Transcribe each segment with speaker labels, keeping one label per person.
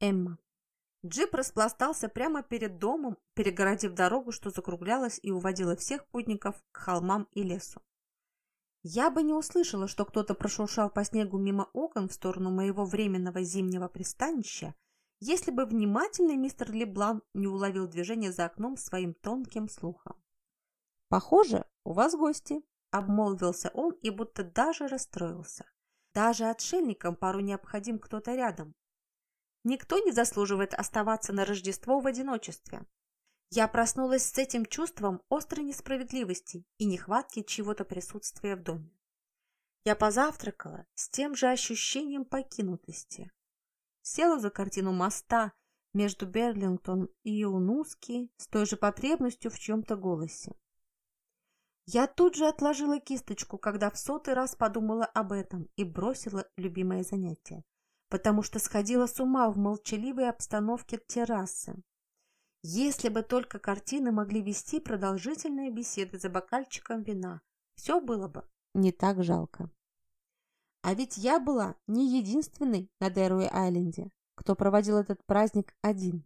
Speaker 1: Эмма. Джип распластался прямо перед домом, перегородив дорогу, что закруглялась и уводила всех путников к холмам и лесу. Я бы не услышала, что кто-то прошуршал по снегу мимо окон в сторону моего временного зимнего пристанища, если бы внимательный мистер Леблан не уловил движение за окном своим тонким слухом. «Похоже, у вас гости», – обмолвился он и будто даже расстроился. «Даже отшельникам пару необходим кто-то рядом. Никто не заслуживает оставаться на Рождество в одиночестве. Я проснулась с этим чувством острой несправедливости и нехватки чего-то присутствия в доме. Я позавтракала с тем же ощущением покинутости. Села за картину моста между Берлингтон и Юнуски с той же потребностью в чем-то голосе. Я тут же отложила кисточку, когда в сотый раз подумала об этом и бросила любимое занятие, потому что сходила с ума в молчаливой обстановке террасы. Если бы только картины могли вести продолжительные беседы за бокальчиком вина, все было бы не так жалко. А ведь я была не единственной на Дэруэ-Айленде, кто проводил этот праздник один.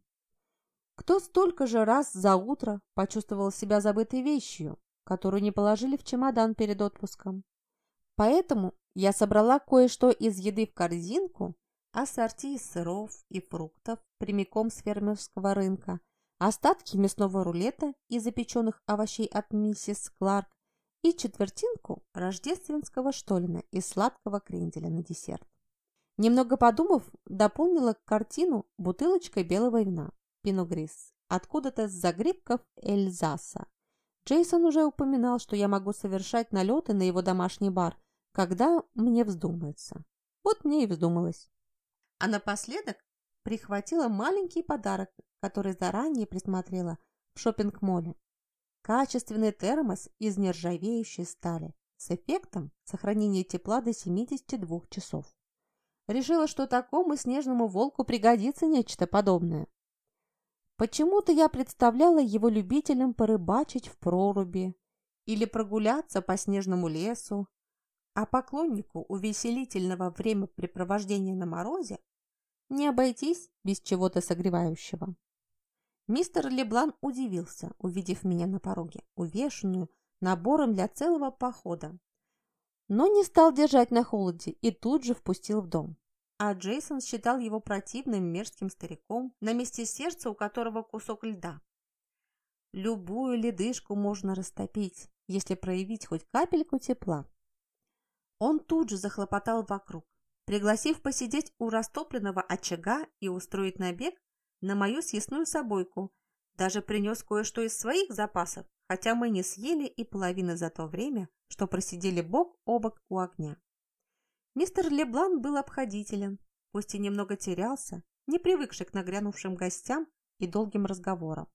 Speaker 1: Кто столько же раз за утро почувствовал себя забытой вещью, которую не положили в чемодан перед отпуском. Поэтому я собрала кое-что из еды в корзинку, ассорти из сыров и фруктов прямиком с фермерского рынка, остатки мясного рулета и запеченных овощей от миссис Кларк и четвертинку рождественского штолина из сладкого кренделя на десерт. Немного подумав, дополнила картину бутылочкой белого вина Пиногрис откуда-то с загребков Эльзаса Джейсон уже упоминал, что я могу совершать налеты на его домашний бар, когда мне вздумается. Вот мне и вздумалось. А напоследок прихватила маленький подарок, который заранее присмотрела в шопинг-моле. Качественный термос из нержавеющей стали с эффектом сохранения тепла до 72 часов. Решила, что такому снежному волку пригодится нечто подобное. Почему-то я представляла его любителем порыбачить в проруби или прогуляться по снежному лесу, а поклоннику увеселительного времяпрепровождения на морозе не обойтись без чего-то согревающего. Мистер Леблан удивился, увидев меня на пороге, увешанную набором для целого похода, но не стал держать на холоде и тут же впустил в дом а Джейсон считал его противным мерзким стариком, на месте сердца у которого кусок льда. Любую ледышку можно растопить, если проявить хоть капельку тепла. Он тут же захлопотал вокруг, пригласив посидеть у растопленного очага и устроить набег на мою съестную собойку, даже принес кое-что из своих запасов, хотя мы не съели и половины за то время, что просидели бок о бок у огня. Мистер Леблан был обходителен, пусть и немного терялся, не привыкший к нагрянувшим гостям и долгим разговорам.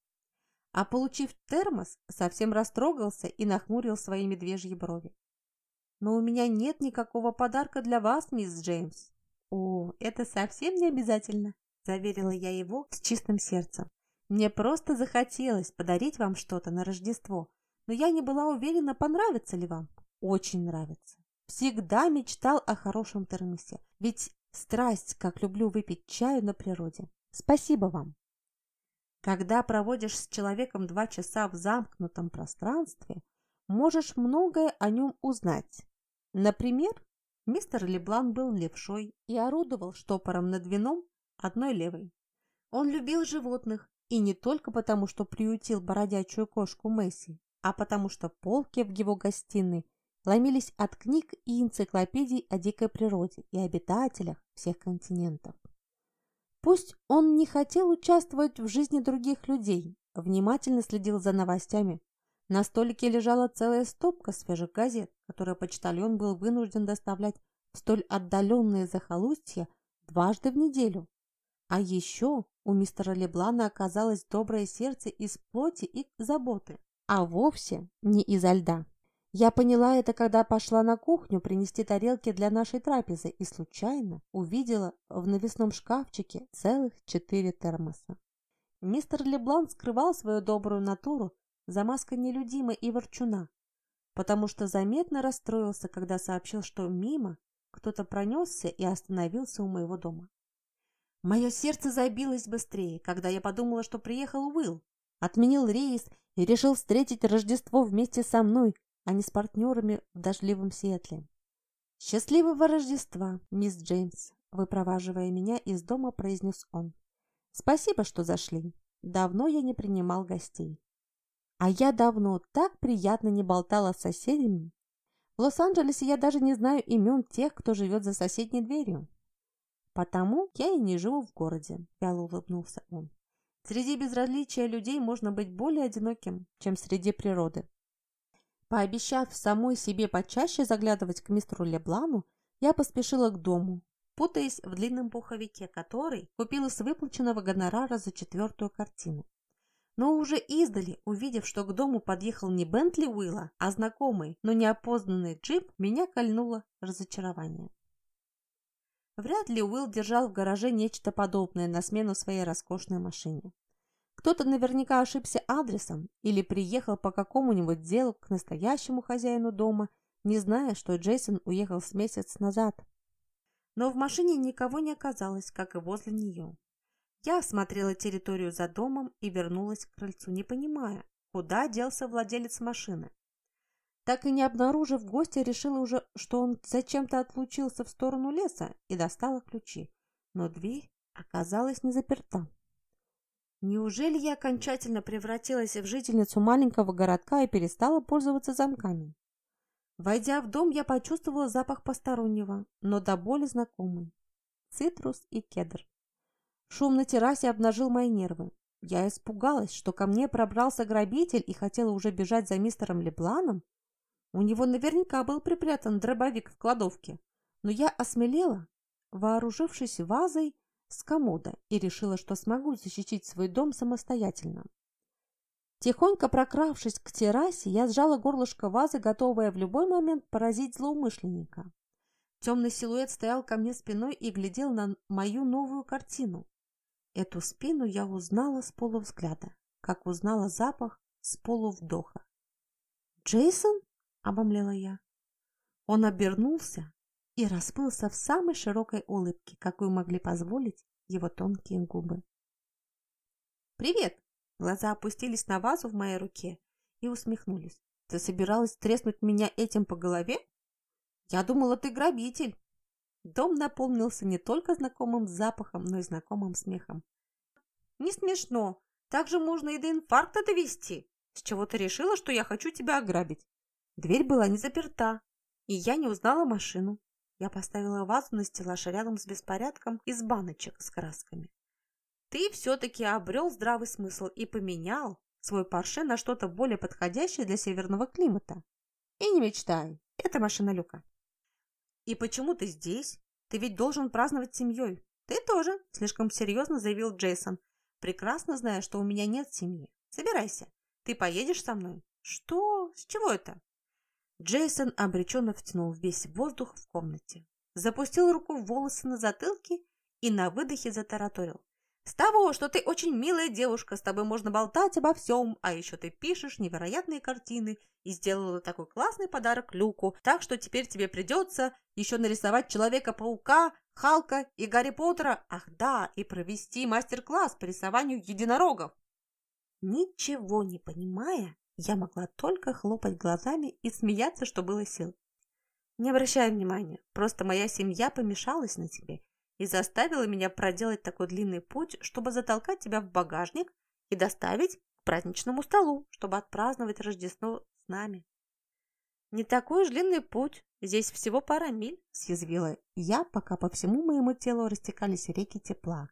Speaker 1: А получив термос, совсем растрогался и нахмурил свои медвежьи брови. «Но у меня нет никакого подарка для вас, мисс Джеймс». «О, это совсем не обязательно», – заверила я его с чистым сердцем. «Мне просто захотелось подарить вам что-то на Рождество, но я не была уверена, понравится ли вам. Очень нравится». Всегда мечтал о хорошем термосе, ведь страсть, как люблю выпить чаю на природе. Спасибо вам. Когда проводишь с человеком два часа в замкнутом пространстве, можешь многое о нем узнать. Например, мистер Леблан был левшой и орудовал штопором над вином одной левой. Он любил животных, и не только потому, что приютил бородячую кошку Месси, а потому что полки в его гостиной ломились от книг и энциклопедий о дикой природе и обитателях всех континентов. Пусть он не хотел участвовать в жизни других людей, внимательно следил за новостями. На столике лежала целая стопка свежих газет, которые почтальон был вынужден доставлять в столь отдаленные захолустья дважды в неделю. А еще у мистера Леблана оказалось доброе сердце из плоти и заботы, а вовсе не изо льда. Я поняла это, когда пошла на кухню принести тарелки для нашей трапезы и случайно увидела в навесном шкафчике целых четыре термоса. Мистер Леблан скрывал свою добрую натуру за маской нелюдимой и ворчуна, потому что заметно расстроился, когда сообщил, что мимо кто-то пронесся и остановился у моего дома. Мое сердце забилось быстрее, когда я подумала, что приехал Уилл, отменил рейс и решил встретить Рождество вместе со мной, а не с партнерами в дождливом Сиэтле. «Счастливого Рождества, мисс Джеймс!» Выпроваживая меня из дома, произнес он. «Спасибо, что зашли. Давно я не принимал гостей». А я давно так приятно не болтала с соседями. В Лос-Анджелесе я даже не знаю имен тех, кто живет за соседней дверью. Потому я и не живу в городе, вяло улыбнулся он. Среди безразличия людей можно быть более одиноким, чем среди природы. Пообещав самой себе почаще заглядывать к мистеру Леблану, я поспешила к дому, путаясь в длинном пуховике, который купила с выплаченного гонорара за четвертую картину. Но уже издали, увидев, что к дому подъехал не Бентли Уилла, а знакомый, но неопознанный джип, меня кольнуло разочарование. Вряд ли Уилл держал в гараже нечто подобное на смену своей роскошной машине. Кто-то наверняка ошибся адресом или приехал по какому-нибудь делу к настоящему хозяину дома, не зная, что Джейсон уехал с месяц назад. Но в машине никого не оказалось, как и возле нее. Я осмотрела территорию за домом и вернулась к крыльцу, не понимая, куда делся владелец машины. Так и не обнаружив гостя, решила уже, что он зачем-то отлучился в сторону леса и достала ключи. Но дверь оказалась не заперта. Неужели я окончательно превратилась в жительницу маленького городка и перестала пользоваться замками? Войдя в дом, я почувствовала запах постороннего, но до боли знакомый. Цитрус и кедр. Шум на террасе обнажил мои нервы. Я испугалась, что ко мне пробрался грабитель и хотела уже бежать за мистером Лебланом. У него наверняка был припрятан дробовик в кладовке. Но я осмелела, вооружившись вазой с комода и решила, что смогу защитить свой дом самостоятельно. Тихонько прокравшись к террасе, я сжала горлышко вазы, готовая в любой момент поразить злоумышленника. Темный силуэт стоял ко мне спиной и глядел на мою новую картину. Эту спину я узнала с полувзгляда, как узнала запах с полувдоха. «Джейсон?» — обомлела я. Он обернулся, и расплылся в самой широкой улыбке, какую могли позволить его тонкие губы. «Привет!» Глаза опустились на вазу в моей руке и усмехнулись. «Ты собиралась треснуть меня этим по голове? Я думала, ты грабитель!» Дом наполнился не только знакомым запахом, но и знакомым смехом. «Не смешно. Так же можно и до инфаркта довести. С чего ты решила, что я хочу тебя ограбить?» Дверь была не заперта, и я не узнала машину. Я поставила вазу на стеллаж рядом с беспорядком из баночек с красками. Ты все-таки обрел здравый смысл и поменял свой Порше на что-то более подходящее для северного климата. И не мечтай, это машина Люка. И почему ты здесь? Ты ведь должен праздновать семьей. Ты тоже, слишком серьезно заявил Джейсон, прекрасно зная, что у меня нет семьи. Собирайся, ты поедешь со мной. Что? С чего это? Джейсон обреченно втянул весь воздух в комнате, запустил руку в волосы на затылке и на выдохе затараторил. «С того, что ты очень милая девушка, с тобой можно болтать обо всем, а еще ты пишешь невероятные картины и сделала такой классный подарок Люку, так что теперь тебе придется еще нарисовать Человека-паука, Халка и Гарри Поттера, ах да, и провести мастер-класс по рисованию единорогов». Ничего не понимая, я могла только хлопать глазами и смеяться, что было сил. Не обращай внимания, просто моя семья помешалась на тебе и заставила меня проделать такой длинный путь, чтобы затолкать тебя в багажник и доставить к праздничному столу, чтобы отпраздновать Рождество с нами. Не такой уж длинный путь, здесь всего пара миль, съязвила я, пока по всему моему телу растекались реки тепла,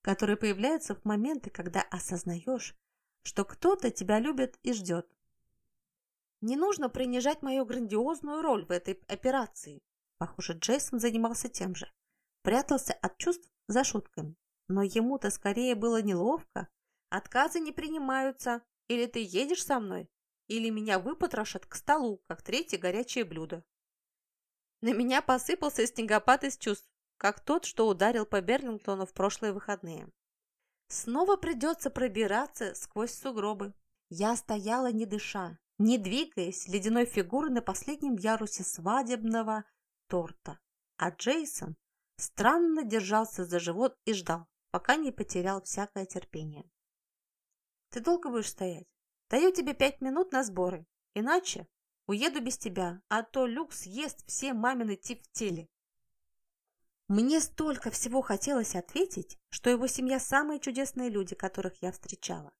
Speaker 1: которые появляются в моменты, когда осознаешь, что кто-то тебя любит и ждет. Не нужно принижать мою грандиозную роль в этой операции. Похоже, Джейсон занимался тем же. Прятался от чувств за шутками. Но ему-то скорее было неловко. Отказы не принимаются. Или ты едешь со мной, или меня выпотрошат к столу, как третье горячее блюдо. На меня посыпался снегопад из чувств, как тот, что ударил по Берлингтону в прошлые выходные. Снова придется пробираться сквозь сугробы. Я стояла не дыша, не двигаясь ледяной фигурой на последнем ярусе свадебного торта. А Джейсон странно держался за живот и ждал, пока не потерял всякое терпение. «Ты долго будешь стоять? Даю тебе пять минут на сборы, иначе уеду без тебя, а то Люк съест все мамины тифтели». Мне столько всего хотелось ответить, что его семья самые чудесные люди, которых я встречала.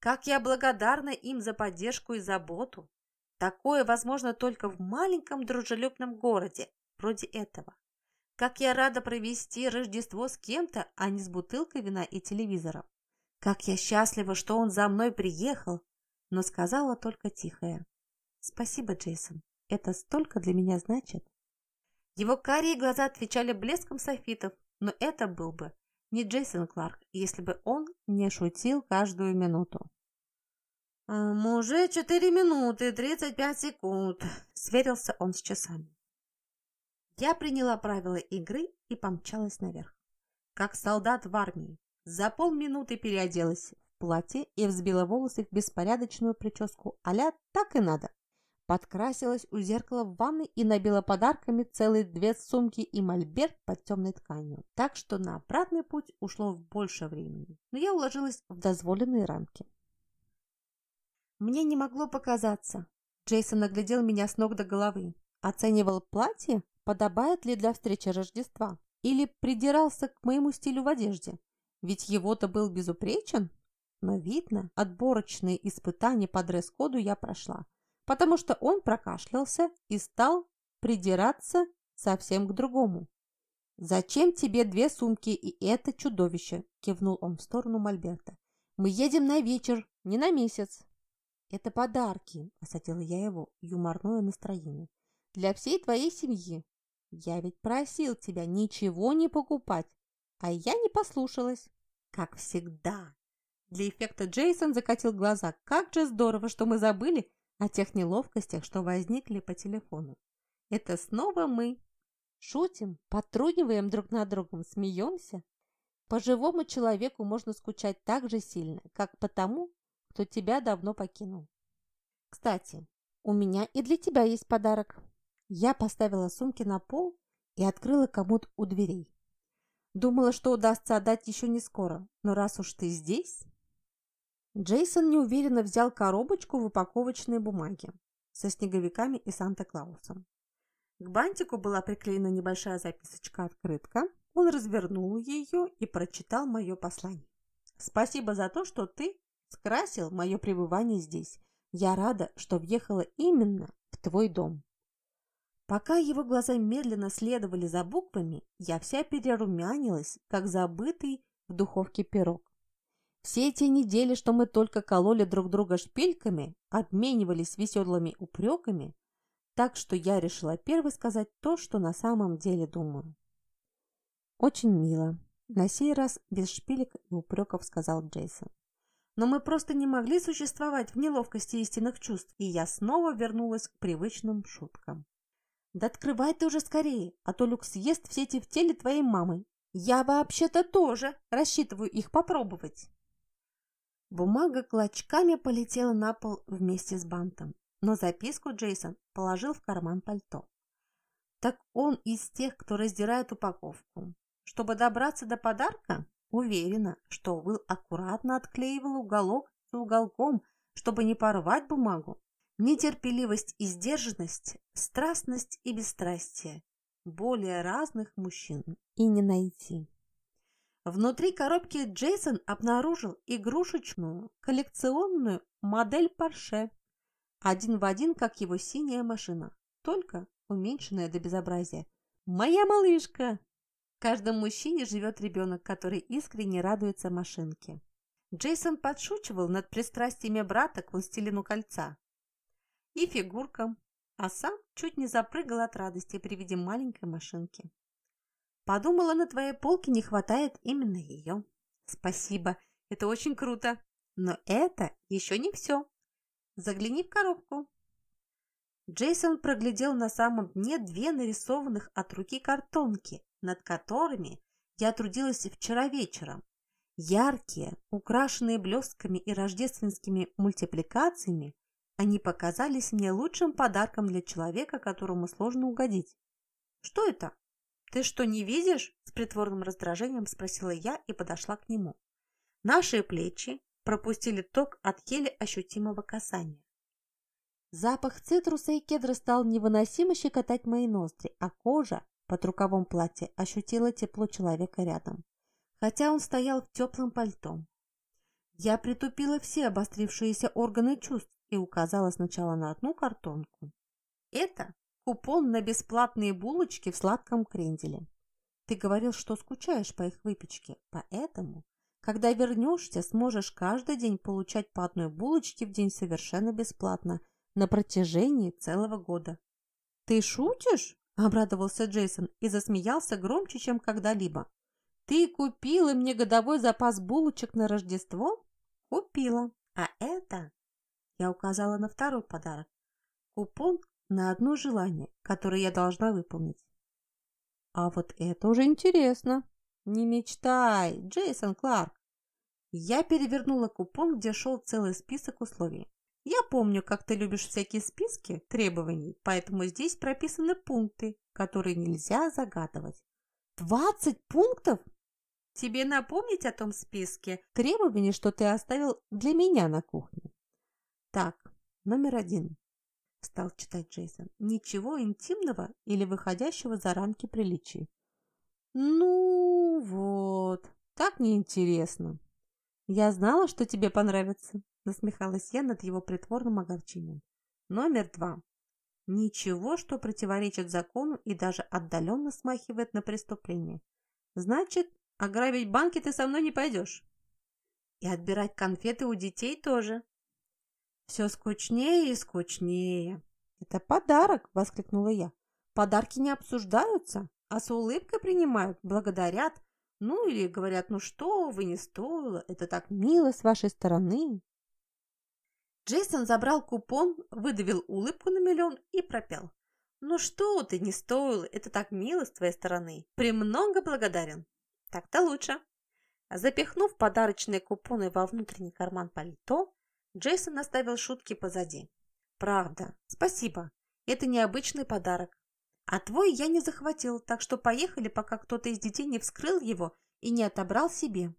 Speaker 1: Как я благодарна им за поддержку и заботу. Такое возможно только в маленьком дружелюбном городе, вроде этого. Как я рада провести Рождество с кем-то, а не с бутылкой вина и телевизором. Как я счастлива, что он за мной приехал, но сказала только тихое. Спасибо, Джейсон, это столько для меня значит. Его карие глаза отвечали блеском софитов, но это был бы не Джейсон Кларк, если бы он не шутил каждую минуту. «Уже четыре минуты тридцать пять секунд», — сверился он с часами. Я приняла правила игры и помчалась наверх. Как солдат в армии, за полминуты переоделась в платье и взбила волосы в беспорядочную прическу а так и надо подкрасилась у зеркала в ванной и набила подарками целые две сумки и мольберт под темной тканью. Так что на обратный путь ушло больше времени, но я уложилась в дозволенные рамки. Мне не могло показаться. Джейсон наглядел меня с ног до головы. Оценивал платье, подобает ли для встречи Рождества, или придирался к моему стилю в одежде. Ведь его-то был безупречен. Но видно, отборочные испытания по дресс-коду я прошла потому что он прокашлялся и стал придираться совсем к другому. «Зачем тебе две сумки и это чудовище?» – кивнул он в сторону Мольберта. «Мы едем на вечер, не на месяц». «Это подарки», – осадила я его юморное настроение. «Для всей твоей семьи. Я ведь просил тебя ничего не покупать, а я не послушалась». «Как всегда». Для эффекта Джейсон закатил глаза. «Как же здорово, что мы забыли, о тех неловкостях, что возникли по телефону. Это снова мы. Шутим, подтруниваем друг над другом, смеемся. По живому человеку можно скучать так же сильно, как по тому, кто тебя давно покинул. Кстати, у меня и для тебя есть подарок. Я поставила сумки на пол и открыла комод у дверей. Думала, что удастся отдать еще не скоро, но раз уж ты здесь... Джейсон неуверенно взял коробочку в упаковочной бумаге со снеговиками и Санта-Клаусом. К бантику была приклеена небольшая записочка-открытка. Он развернул ее и прочитал мое послание. «Спасибо за то, что ты скрасил мое пребывание здесь. Я рада, что въехала именно в твой дом». Пока его глаза медленно следовали за буквами, я вся перерумянилась, как забытый в духовке пирог. Все эти недели, что мы только кололи друг друга шпильками, обменивались веселыми упреками, так что я решила первой сказать то, что на самом деле думаю. «Очень мило», – на сей раз без шпилек и упреков сказал Джейсон. Но мы просто не могли существовать в неловкости истинных чувств, и я снова вернулась к привычным шуткам. «Да открывай ты уже скорее, а то Люк съест все эти в теле твоей мамы. Я вообще-то тоже рассчитываю их попробовать». Бумага клочками полетела на пол вместе с бантом, но записку Джейсон положил в карман пальто. Так он из тех, кто раздирает упаковку. Чтобы добраться до подарка, уверена, что Уилл аккуратно отклеивал уголок за уголком, чтобы не порвать бумагу. Нетерпеливость и сдержанность, страстность и бесстрастие. Более разных мужчин и не найти. Внутри коробки Джейсон обнаружил игрушечную коллекционную модель Porsche. Один в один, как его синяя машина, только уменьшенная до безобразия. «Моя малышка!» В каждом мужчине живет ребенок, который искренне радуется машинке. Джейсон подшучивал над пристрастиями брата к властелину кольца и фигуркам, а сам чуть не запрыгал от радости при виде маленькой машинки. Подумала, на твоей полке не хватает именно ее. Спасибо, это очень круто. Но это еще не все. Загляни в коробку. Джейсон проглядел на самом дне две нарисованных от руки картонки, над которыми я трудилась вчера вечером. Яркие, украшенные блестками и рождественскими мультипликациями, они показались мне лучшим подарком для человека, которому сложно угодить. Что это? Ты что, не видишь?» С притворным раздражением спросила я и подошла к нему. Наши плечи пропустили ток от еле ощутимого касания. Запах цитруса и кедра стал невыносимо щекотать мои ноздри, а кожа под рукавом платья ощутила тепло человека рядом, хотя он стоял в теплом пальто. Я притупила все обострившиеся органы чувств и указала сначала на одну картонку. Это купон на бесплатные булочки в сладком кренделе. Ты говорил, что скучаешь по их выпечке, поэтому, когда вернешься, сможешь каждый день получать по одной булочке в день совершенно бесплатно на протяжении целого года. «Ты шутишь?» – обрадовался Джейсон и засмеялся громче, чем когда-либо. «Ты купила мне годовой запас булочек на Рождество?» «Купила. А это...» Я указала на второй подарок. Купон на одно желание, которое я должна выполнить. А вот это уже интересно. Не мечтай, Джейсон Кларк. Я перевернула купон, где шел целый список условий. Я помню, как ты любишь всякие списки требований, поэтому здесь прописаны пункты, которые нельзя загадывать. Двадцать пунктов? Тебе напомнить о том списке требований, что ты оставил для меня на кухне? Так, номер один. Стал читать Джейсон. Ничего интимного или выходящего за рамки приличий. Ну вот, так неинтересно. Я знала, что тебе понравится. Насмехалась я над его притворным огорчением. Номер два. Ничего, что противоречит закону и даже отдаленно смахивает на преступление. Значит, ограбить банки ты со мной не пойдешь. И отбирать конфеты у детей тоже. Все скучнее и скучнее. Это подарок, воскликнула я. Подарки не обсуждаются, а с улыбкой принимают, благодарят. Ну или говорят, ну что вы, не стоило, это так мило с вашей стороны. Джейсон забрал купон, выдавил улыбку на миллион и пропел. «Ну что ты, не стоило, это так мило с твоей стороны. Премного благодарен. Так-то лучше». Запихнув подарочные купоны во внутренний карман пальто, Джейсон оставил шутки позади. «Правда, спасибо. Это необычный подарок. А твой я не захватил, так что поехали, пока кто-то из детей не вскрыл его и не отобрал себе».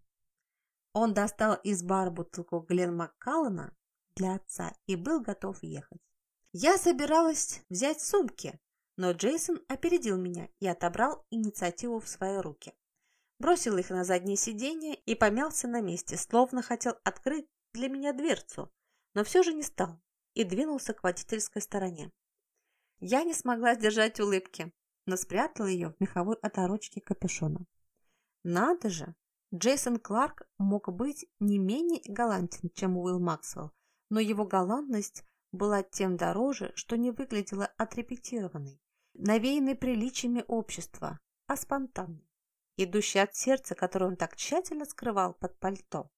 Speaker 1: Он достал из бар бутылку Глен Маккаллана, для отца и был готов ехать. Я собиралась взять сумки, но Джейсон опередил меня и отобрал инициативу в свои руки. Бросил их на заднее сиденье и помялся на месте, словно хотел открыть для меня дверцу, но все же не стал и двинулся к водительской стороне. Я не смогла сдержать улыбки, но спрятала ее в меховой оторочке капюшона. Надо же! Джейсон Кларк мог быть не менее галантен, чем Уилл Максвелл, но его галантность была тем дороже, что не выглядела отрепетированной, навеянной приличиями общества, а спонтанной, идущей от сердца, которое он так тщательно скрывал под пальто.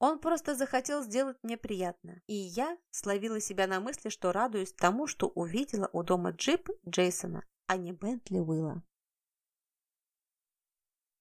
Speaker 1: Он просто захотел сделать мне приятно, и я словила себя на мысли, что радуюсь тому, что увидела у дома джип Джейсона, а не Бентли Уилла.